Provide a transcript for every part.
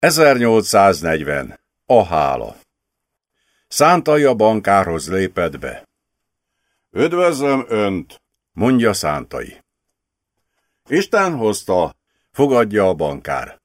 1840. A hála. Szántai a bankárhoz lépett be. Üdvözlöm önt, mondja Szántai. Isten hozta, fogadja a bankár.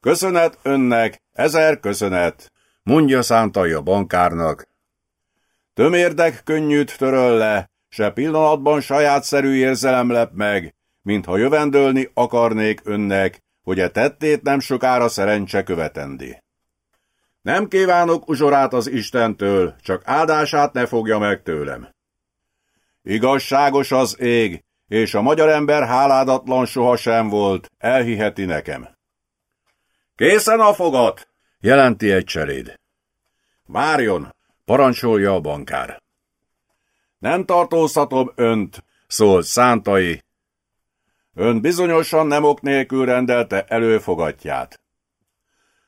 Köszönet önnek, ezer köszönet, mondja Szántai a bankárnak. Tömérdek könnyűt töröl le, se pillanatban sajátszerű érzelem lep meg, mintha jövendölni akarnék önnek, hogy e tettét nem sokára szerencse követendi. Nem kívánok uzsorát az Istentől, csak áldását ne fogja meg tőlem. Igazságos az ég, és a magyar ember háládatlan sohasem volt, elhiheti nekem. Készen a fogat, jelenti egy cseléd. Várjon, parancsolja a bankár. Nem tartóztatom önt, szólt Szántai, Ön bizonyosan nem ok nélkül rendelte előfogatját.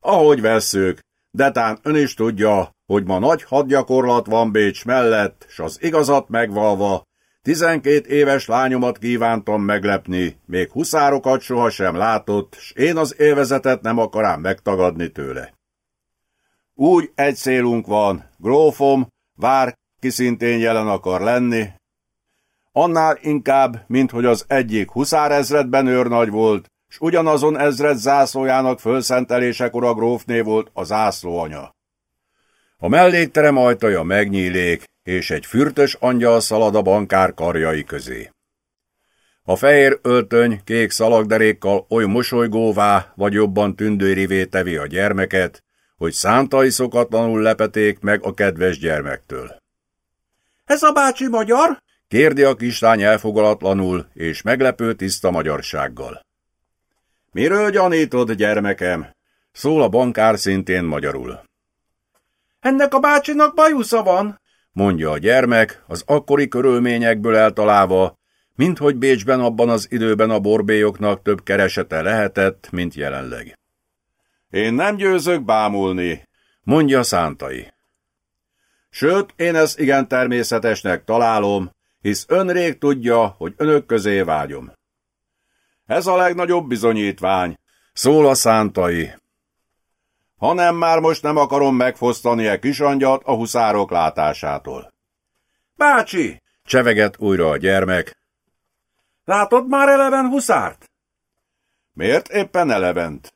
Ahogy vesszük, de tán ön is tudja, hogy ma nagy hadgyakorlat van Bécs mellett, s az igazat megvalva, tizenkét éves lányomat kívántam meglepni, még huszárokat sohasem látott, s én az élvezetet nem akarám megtagadni tőle. Úgy egy célunk van, grófom, vár, ki szintén jelen akar lenni, Annál inkább, mint hogy az egyik huszárezredben őrnagy volt, s ugyanazon ezred zászlójának fölszentelésekor a grófné volt a zászlóanya. A mellékterem ajtaja megnyílék, és egy fürtös angyal szalad a bankár karjai közé. A fehér öltöny kék szalagderékkal oly mosolygóvá, vagy jobban tündőrivé tevi a gyermeket, hogy szántai szokatlanul lepeték meg a kedves gyermektől. – Ez a bácsi magyar? Kérdi a kislány elfogalatlanul és meglepő tiszta magyarsággal. Miről gyanítod, gyermekem? Szól a bankár szintén magyarul. Ennek a bácsinak bajusza van, mondja a gyermek, az akkori körülményekből eltalálva, minthogy Bécsben abban az időben a borbélyoknak több keresete lehetett, mint jelenleg. Én nem győzök bámulni, mondja Szántai. Sőt, én ezt igen természetesnek találom, hisz ön rég tudja, hogy önök közé vágyom. Ez a legnagyobb bizonyítvány, szól a szántai. Hanem már most nem akarom megfosztani a kisangyat a huszárok látásától. Bácsi, cseveget újra a gyermek. Látod már eleven huszárt? Miért éppen elevent?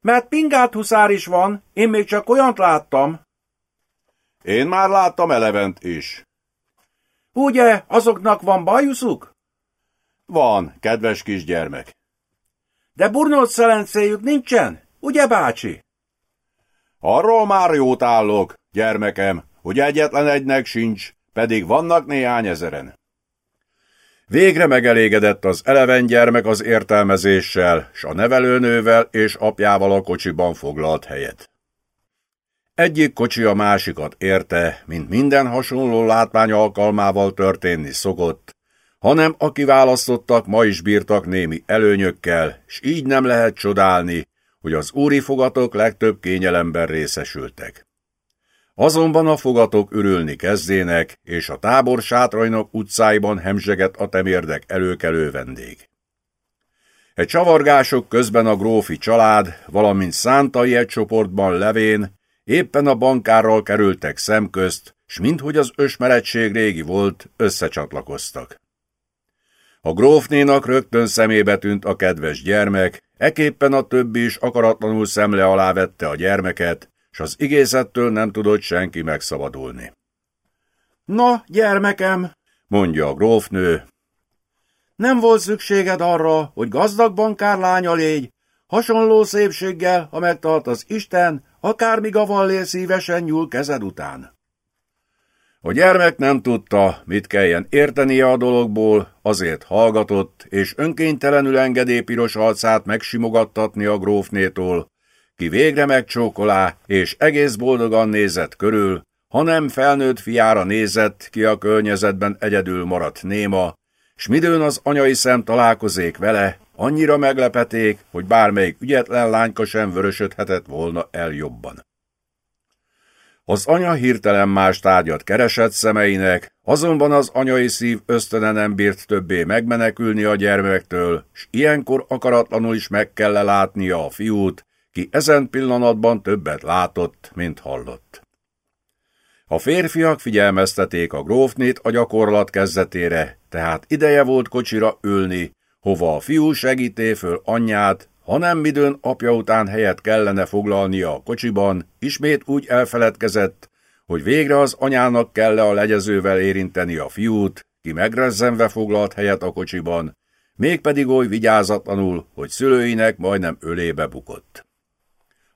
Mert pingát huszár is van, én még csak olyant láttam. Én már láttam elevent is. Ugye, azoknak van bajuszuk? Van, kedves kisgyermek. De burnolt szelencéjük nincsen, ugye bácsi? Arról már jót állok, gyermekem, hogy egyetlen egynek sincs, pedig vannak néhány ezeren. Végre megelégedett az eleven gyermek az értelmezéssel, s a nevelőnővel és apjával a kocsiban foglalt helyet. Egyik kocsi a másikat érte, mint minden hasonló látvány alkalmával történni szokott, hanem aki választottak, ma is bírtak némi előnyökkel, s így nem lehet csodálni, hogy az úri fogatok legtöbb kényelemben részesültek. Azonban a fogatok ürülni kezdének, és a tábor sátrajnak utcáiban hemzseget a temérdek előkelő vendég. Egy csavargások közben a grófi család, valamint szántai egy csoportban levén, Éppen a bankárral kerültek szemközt, s minthogy az ösmeretség régi volt, összecsatlakoztak. A grófnénak rögtön szemébe tűnt a kedves gyermek, eképpen a többi is akaratlanul szemle alá vette a gyermeket, s az igészettől nem tudott senki megszabadulni. Na, gyermekem, mondja a grófnő, nem volt szükséged arra, hogy gazdag bankár lánya légy, hasonló szépséggel, ha megtart az Isten, akármíg a vallél szívesen nyúl kezed után. A gyermek nem tudta, mit kelljen értenie a dologból, azért hallgatott, és önkéntelenül engedé piros arcát megsimogattatni a grófnétól, ki végre megcsókolá, és egész boldogan nézett körül, hanem felnőtt fiára nézett, ki a környezetben egyedül maradt néma, s midőn az anyai szem találkozék vele, Annyira meglepeték, hogy bármelyik ügyetlen lányka sem vörösödhetett volna el jobban. Az anya hirtelen más tárgyat keresett szemeinek, azonban az anyai szív ösztöne nem bírt többé megmenekülni a gyermektől, s ilyenkor akaratlanul is meg kell látnia a fiút, ki ezen pillanatban többet látott, mint hallott. A férfiak figyelmezteték a grófnét a gyakorlat kezdetére, tehát ideje volt kocsira ülni, hova a fiú segíté föl anyját, hanem midőn apja után helyet kellene foglalnia a kocsiban, ismét úgy elfeledkezett, hogy végre az anyának kell -e a legyezővel érinteni a fiút, ki megrezzenve foglalt helyet a kocsiban, mégpedig oly vigyázatlanul, hogy szülőinek majdnem ölébe bukott.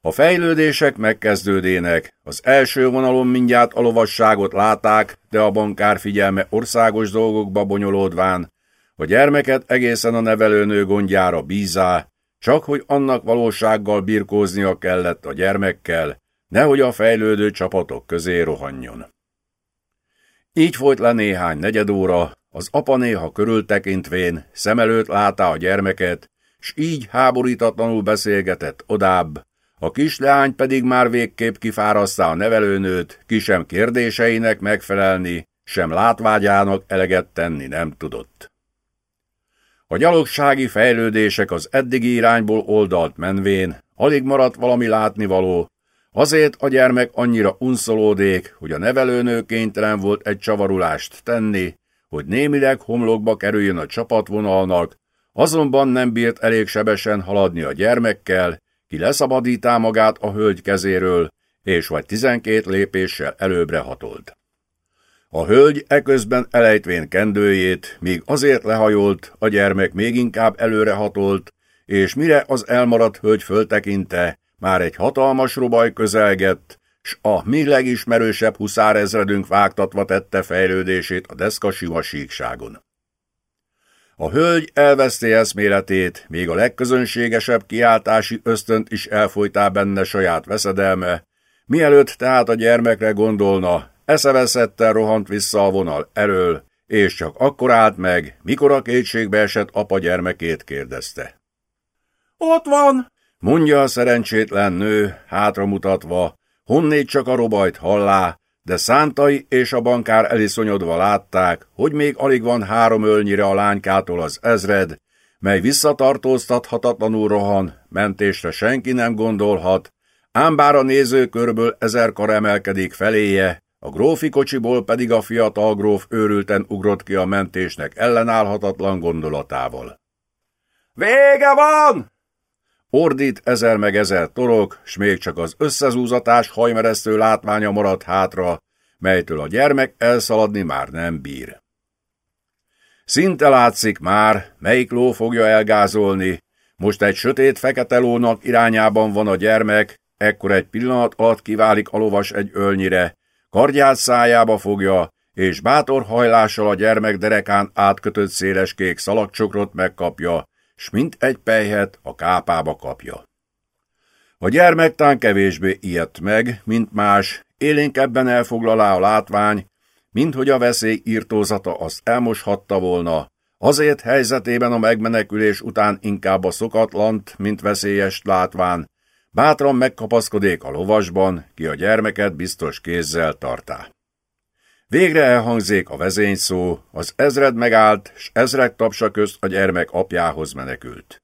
A fejlődések megkezdődének, az első vonalon mindjárt a lovasságot láták, de a bankár figyelme országos dolgokba bonyolódván, a gyermeket egészen a nevelőnő gondjára bízá, csak hogy annak valósággal birkóznia kellett a gyermekkel, nehogy a fejlődő csapatok közé rohanjon. Így folyt le néhány negyedóra, az apa néha körültekintvén szem előtt látá a gyermeket, s így háborítatlanul beszélgetett odább, a kisleány pedig már végképp kifárasztá a nevelőnőt, ki sem kérdéseinek megfelelni, sem látvágyának eleget tenni nem tudott. A gyalogsági fejlődések az eddigi irányból oldalt menvén, alig maradt valami látnivaló, azért a gyermek annyira unszolódék, hogy a nevelőnő kénytelen volt egy csavarulást tenni, hogy némileg homlokba kerüljön a csapatvonalnak, azonban nem bírt elég sebesen haladni a gyermekkel, ki leszabadítá magát a hölgy kezéről, és vagy tizenkét lépéssel előbbre hatolt. A hölgy eközben elejtvén kendőjét, míg azért lehajolt, a gyermek még inkább előre hatolt, és mire az elmaradt hölgy föltekinte, már egy hatalmas robaj közelgett, s a mi legismerősebb huszárezredünk vágtatva tette fejlődését a deszka sima síkságon. A hölgy elveszté eszméletét, még a legközönségesebb kiáltási ösztönt is elfolytá benne saját veszedelme, mielőtt tehát a gyermekre gondolna, eszeveszettel rohant vissza a vonal eről, és csak akkor állt meg, mikor a kétségbe esett apa gyermekét kérdezte. Ott van, mondja a szerencsétlen nő, hátramutatva, honnét csak a robajt hallá, de Szántai és a bankár eliszonyodva látták, hogy még alig van három ölnyire a lánykától az ezred, mely visszatartóztathatatlanul rohan, mentésre senki nem gondolhat, ám bár a nézőkörből ezerkar emelkedik feléje, a grófi kocsiból pedig a fiatal gróf őrülten ugrott ki a mentésnek ellenállhatatlan gondolatával. Vége van! Ordít ezer meg ezer torok, s még csak az összezúzatás hajmeresztő látványa maradt hátra, melytől a gyermek elszaladni már nem bír. Szinte látszik már, melyik ló fogja elgázolni, most egy sötét fekete lónak irányában van a gyermek, ekkor egy pillanat alatt kiválik a lovas egy ölnyire, kardját szájába fogja, és bátor hajlással a gyermek derekán átkötött széles kék szalagcsokrot megkapja, s mint egy pejhet a kápába kapja. A gyermektán kevésbé ijedt meg, mint más, élénkebben elfoglalá a látvány, mint hogy a veszély írtózata azt elmoshatta volna, azért helyzetében a megmenekülés után inkább a szokatlant, mint veszélyes látván, bátran megkapaszkodék a lovasban, ki a gyermeket biztos kézzel tartá. Végre elhangzék a vezényszó, az ezred megállt, s ezrek tapsa közt a gyermek apjához menekült.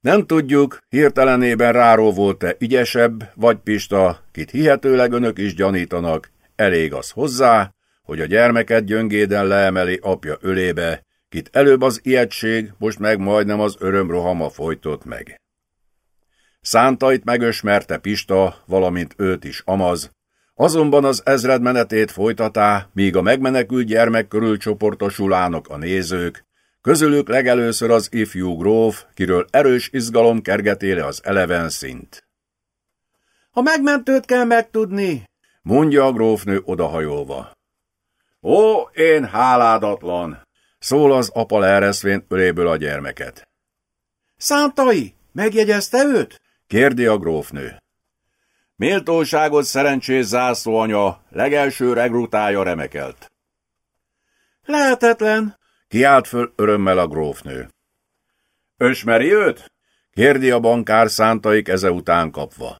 Nem tudjuk, hirtelenében ráró volt-e ügyesebb, vagy Pista, kit hihetőleg önök is gyanítanak, elég az hozzá, hogy a gyermeket gyöngéden leemeli apja ölébe, kit előbb az ijegység, most meg majdnem az öröm rohama folytott meg. Szántait megösmerte Pista, valamint őt is Amaz, Azonban az ezred menetét folytatá, míg a megmenekült gyermek körül csoportosulának a nézők, közülük legelőször az ifjú gróf, kiről erős izgalom kergetére az eleven szint. A megmentőt kell megtudni, mondja a grófnő odahajolva. Ó, én háládatlan, szól az apa leereszvén öléből a gyermeket. Szántai, megjegyezte őt? Kérdi a grófnő. Méltóságot szerencsés zászlóanya, legelső regrutája remekelt. Lehetetlen, kiált föl örömmel a grófnő. Ösmeri őt? kérdi a bankár szántaik eze után kapva.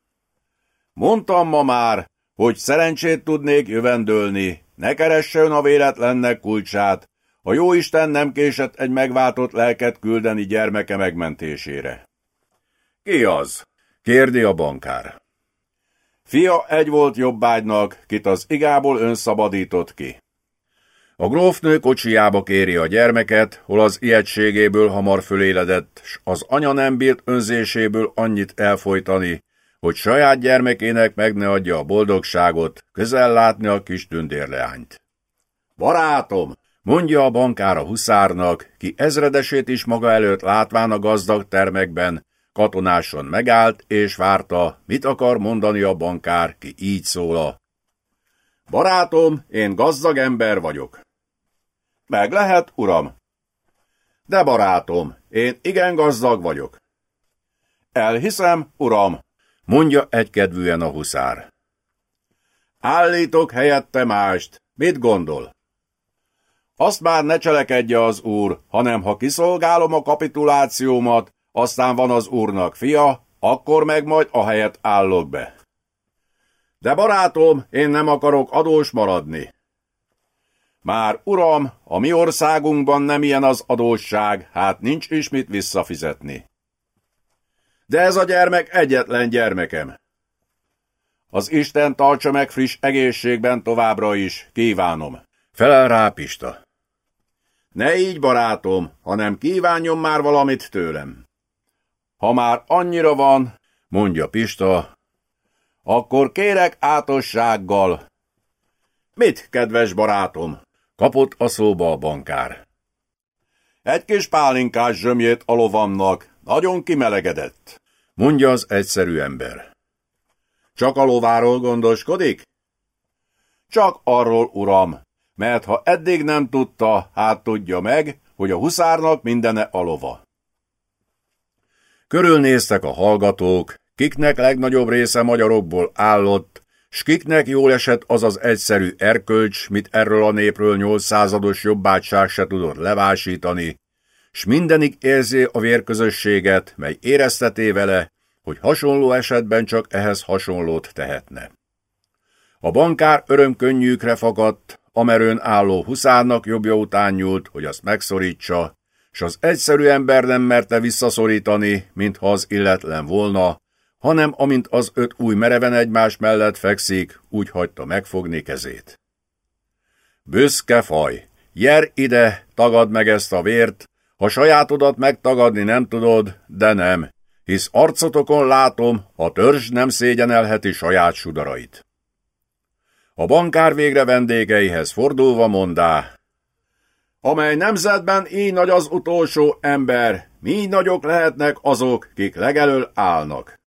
Mondtam ma már, hogy szerencsét tudnék jövendölni, ne keresse ön a véletlennek kulcsát, a jóisten nem késett egy megváltott lelket küldeni gyermeke megmentésére. Ki az? Kérdi a bankár. Fia egy volt jobbágynak, kit az igából önszabadított ki. A grófnő kocsijába kéri a gyermeket, hol az ijegységéből hamar föléledett, s az anya nem bírt önzéséből annyit elfolytani, hogy saját gyermekének meg ne adja a boldogságot, közel látni a kis tündérleányt. Barátom, mondja a bankár a huszárnak, ki ezredesét is maga előtt látván a gazdag termekben, katonáson megállt és várta, mit akar mondani a bankár, ki így szóla. Barátom, én gazdag ember vagyok. Meg lehet, uram. De barátom, én igen gazdag vagyok. Elhiszem, uram, mondja egykedvűen a huszár. Állítok helyette mást, mit gondol? Azt már ne cselekedje az úr, hanem ha kiszolgálom a kapitulációmat, aztán van az úrnak fia, akkor meg majd a helyet állok be. De barátom, én nem akarok adós maradni. Már uram, a mi országunkban nem ilyen az adósság, hát nincs is mit visszafizetni. De ez a gyermek egyetlen gyermekem. Az Isten tartsa meg friss egészségben továbbra is, kívánom. Felel rá Pista. Ne így, barátom, hanem kívánjon már valamit tőlem. Ha már annyira van, mondja Pista, akkor kérek átossággal. Mit, kedves barátom? Kapott a szóba a bankár. Egy kis pálinkás zsömjét a lovamnak, nagyon kimelegedett, mondja az egyszerű ember. Csak a lováról gondoskodik? Csak arról, uram, mert ha eddig nem tudta, hát tudja meg, hogy a huszárnak mindene a lova. Körülnéztek a hallgatók, kiknek legnagyobb része magyarokból állott, s kiknek jól esett az az egyszerű erkölcs, mit erről a népről nyolc százados jobbátság se tudott levásítani, s mindenik érzi a vérközösséget, mely érezteté vele, hogy hasonló esetben csak ehhez hasonlót tehetne. A bankár örömkönnyűkre fakadt, amerőn álló huszárnak jobbja után nyúlt, hogy azt megszorítsa, s az egyszerű ember nem merte visszaszorítani, mintha az illetlen volna, hanem amint az öt új mereven egymás mellett fekszik, úgy hagyta megfogni kezét. Büszke faj, jer ide, tagad meg ezt a vért, ha sajátodat megtagadni nem tudod, de nem, hisz arcotokon látom, a törzs nem szégyenelheti saját sudarait. A bankár végre vendégeihez fordulva mondá, amely nemzetben így nagy az utolsó ember, mi nagyok lehetnek azok, kik legelől állnak.